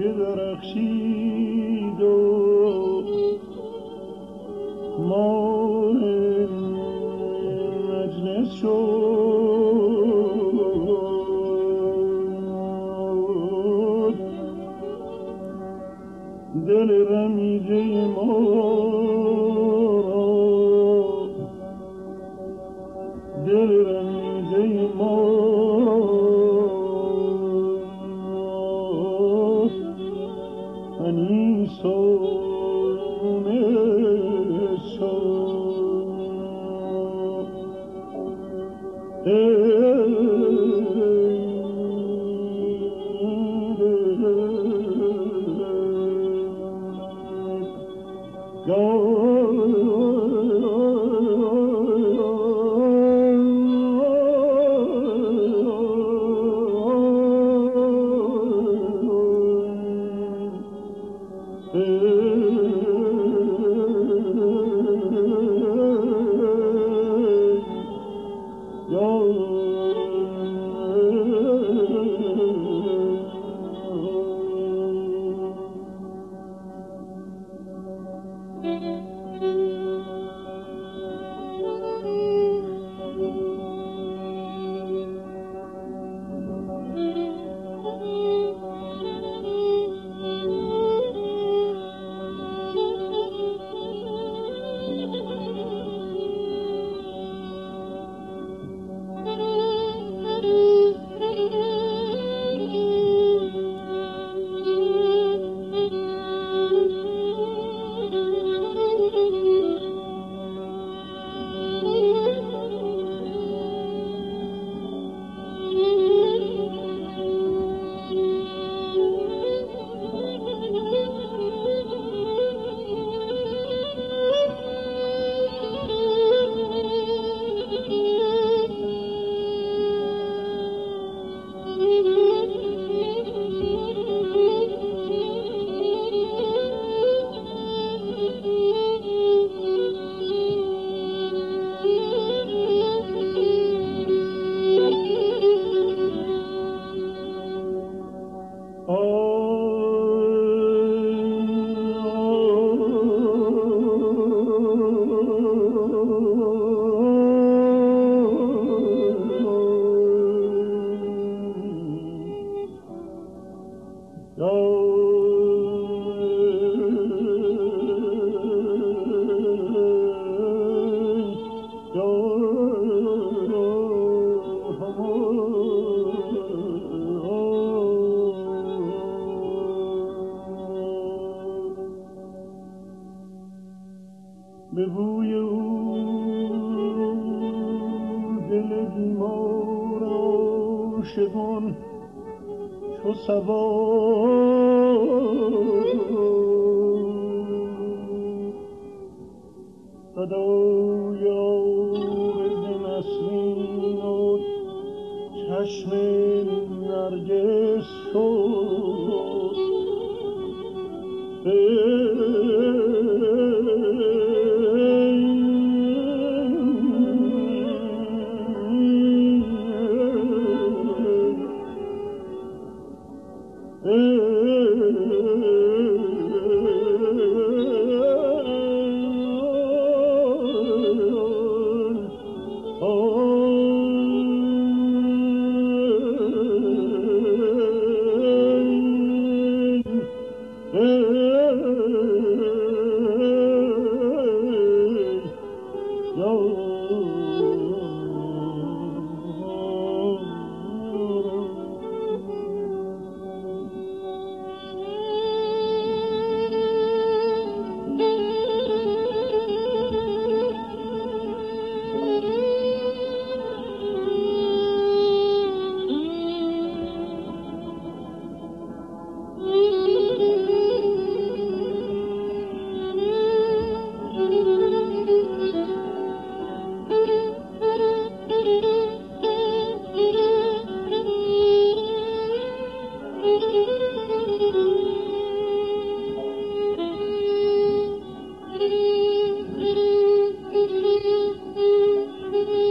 بدرخشید و possible نگار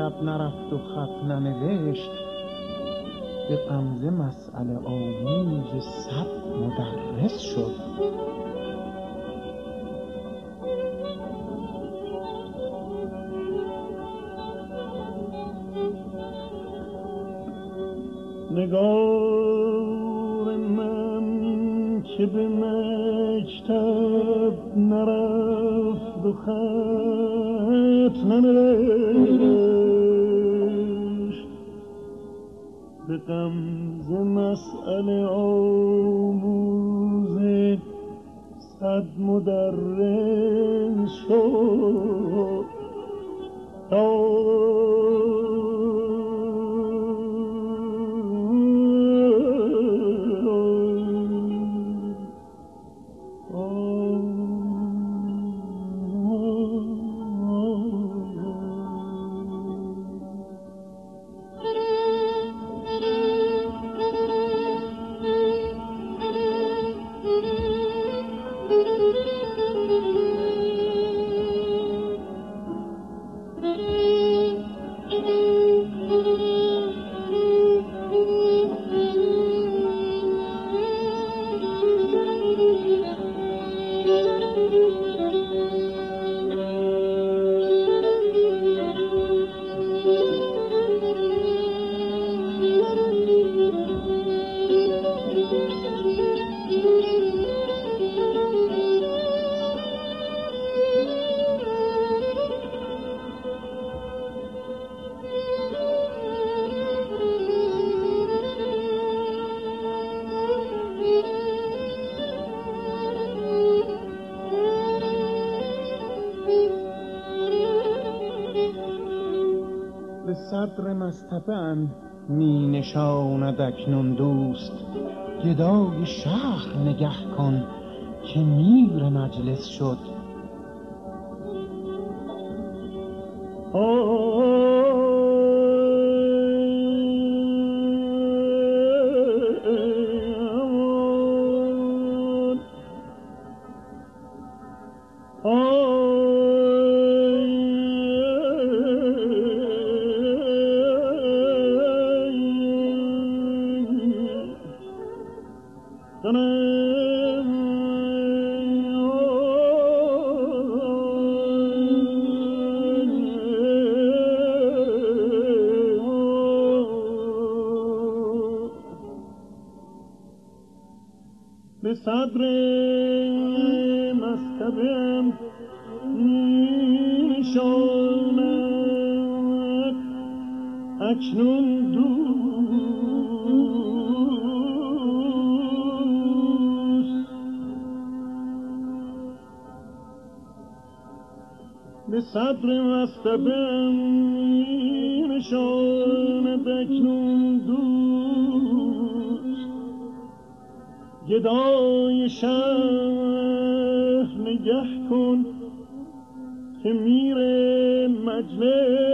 مکتب نرفت و خط ننوشت به غمزه مسئله آموز صد مدرس شد. نگار من که به مکتب نرفت و خط ننوشت به غمز مسئله آموز صد مدرس شد. صدر مصطفه می نشاند اکنون دوست. گدای شهر نگه کن که میر مجلس شد. به صدر مستبم می نشاند اکنون دوست. به صدر مستبم می اکنون دوست. گدای شهر نگه کن که میره مجلس.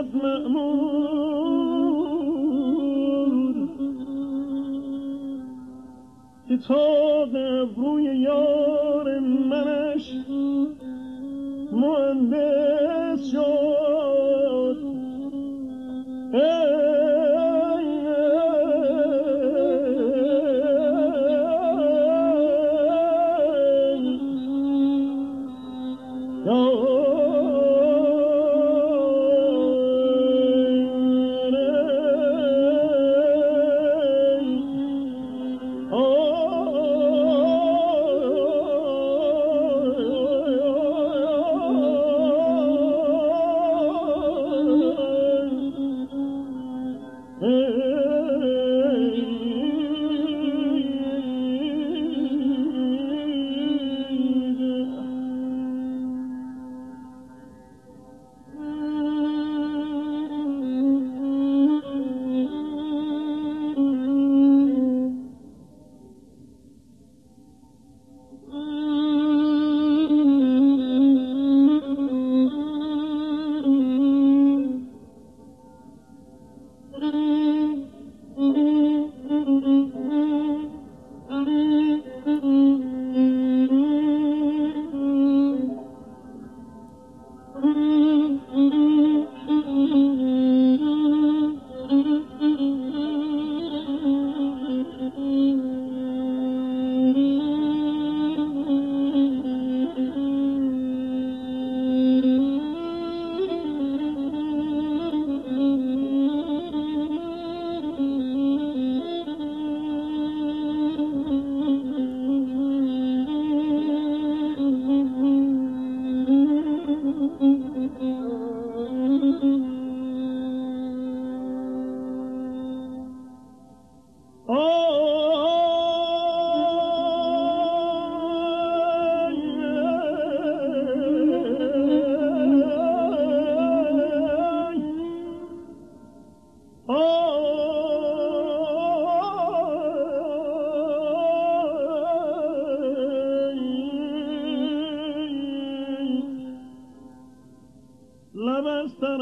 yapma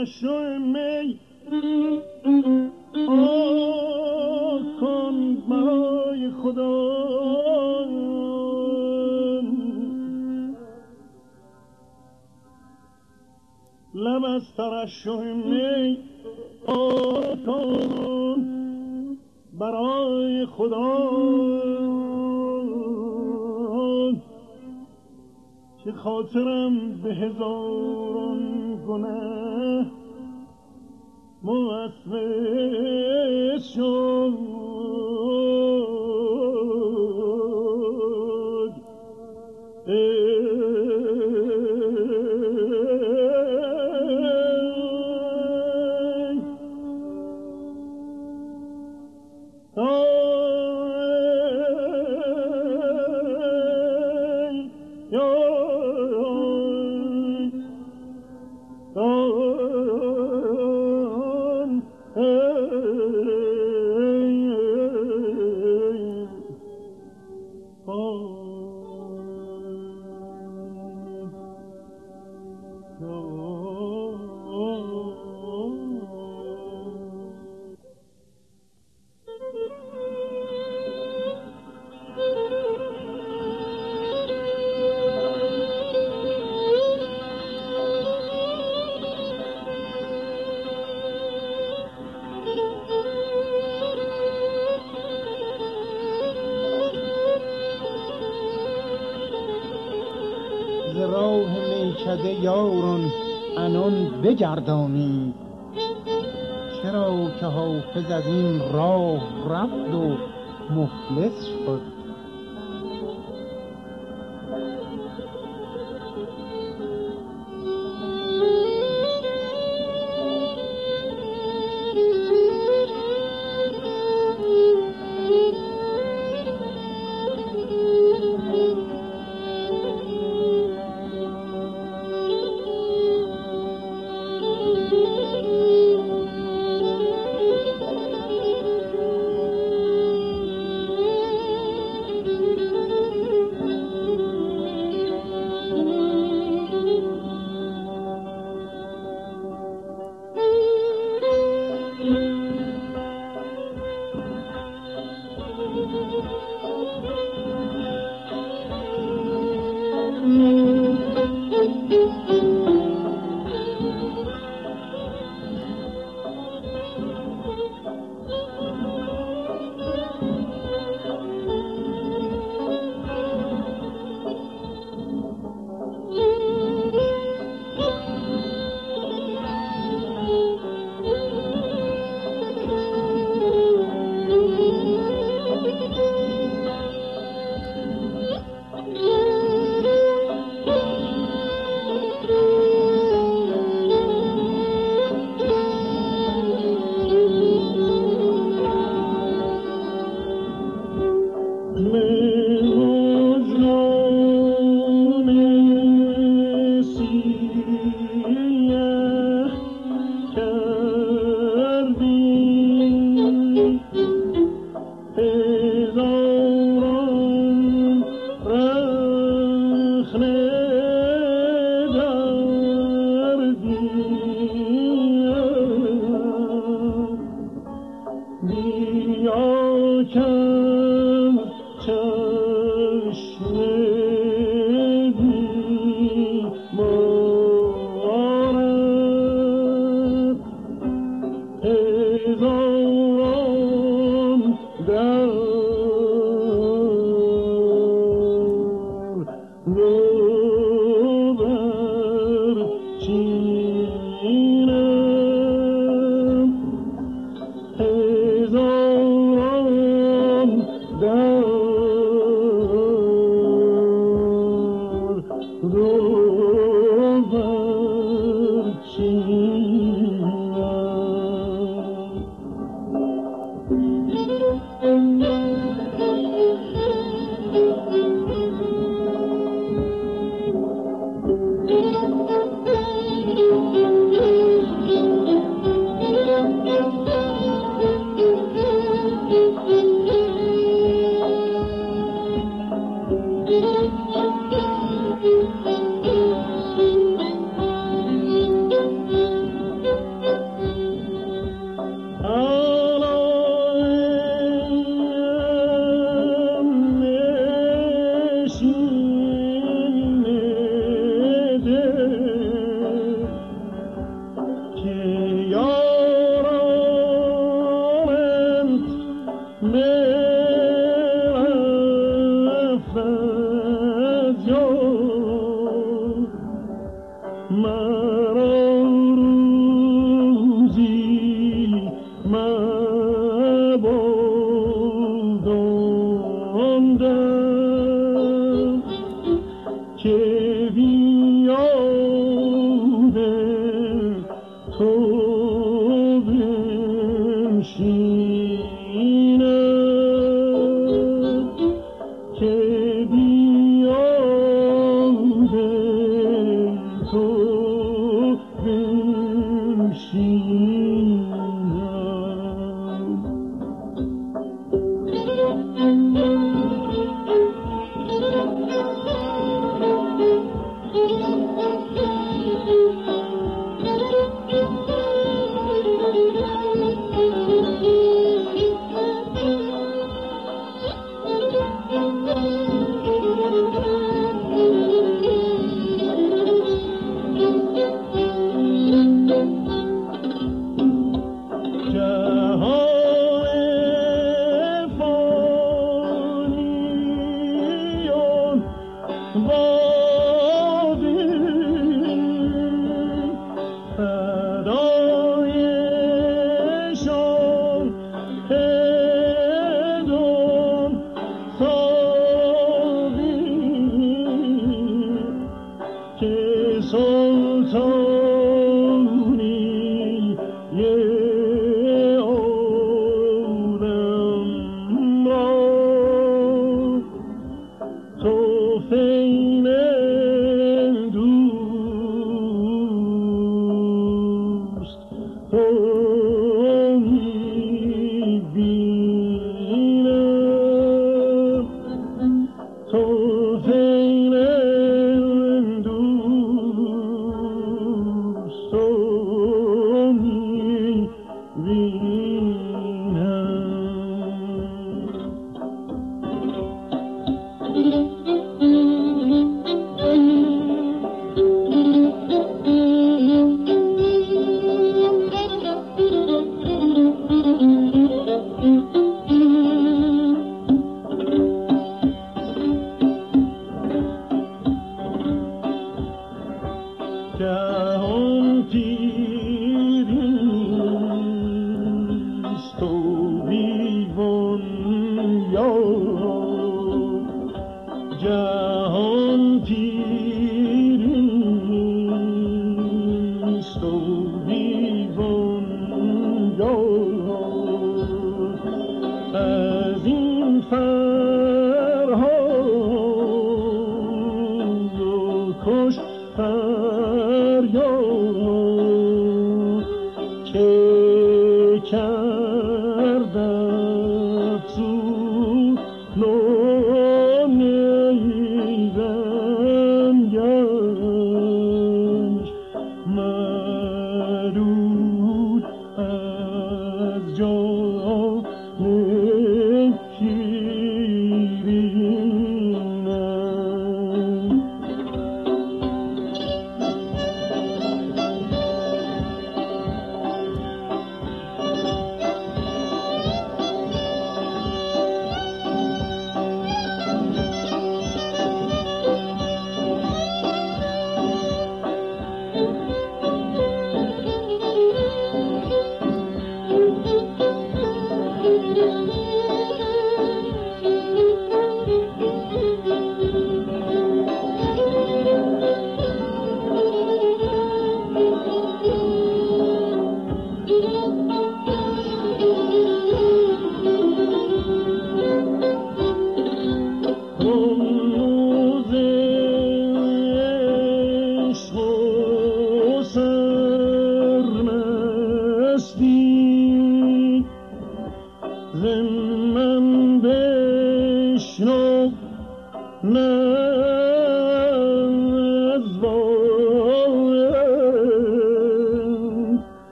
از می بگردانید چرا که حافظ از این راه رفت و مفلس شد؟ baby Whoa.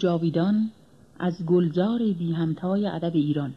جاویدان از گلزار بی همتای ادب ایران.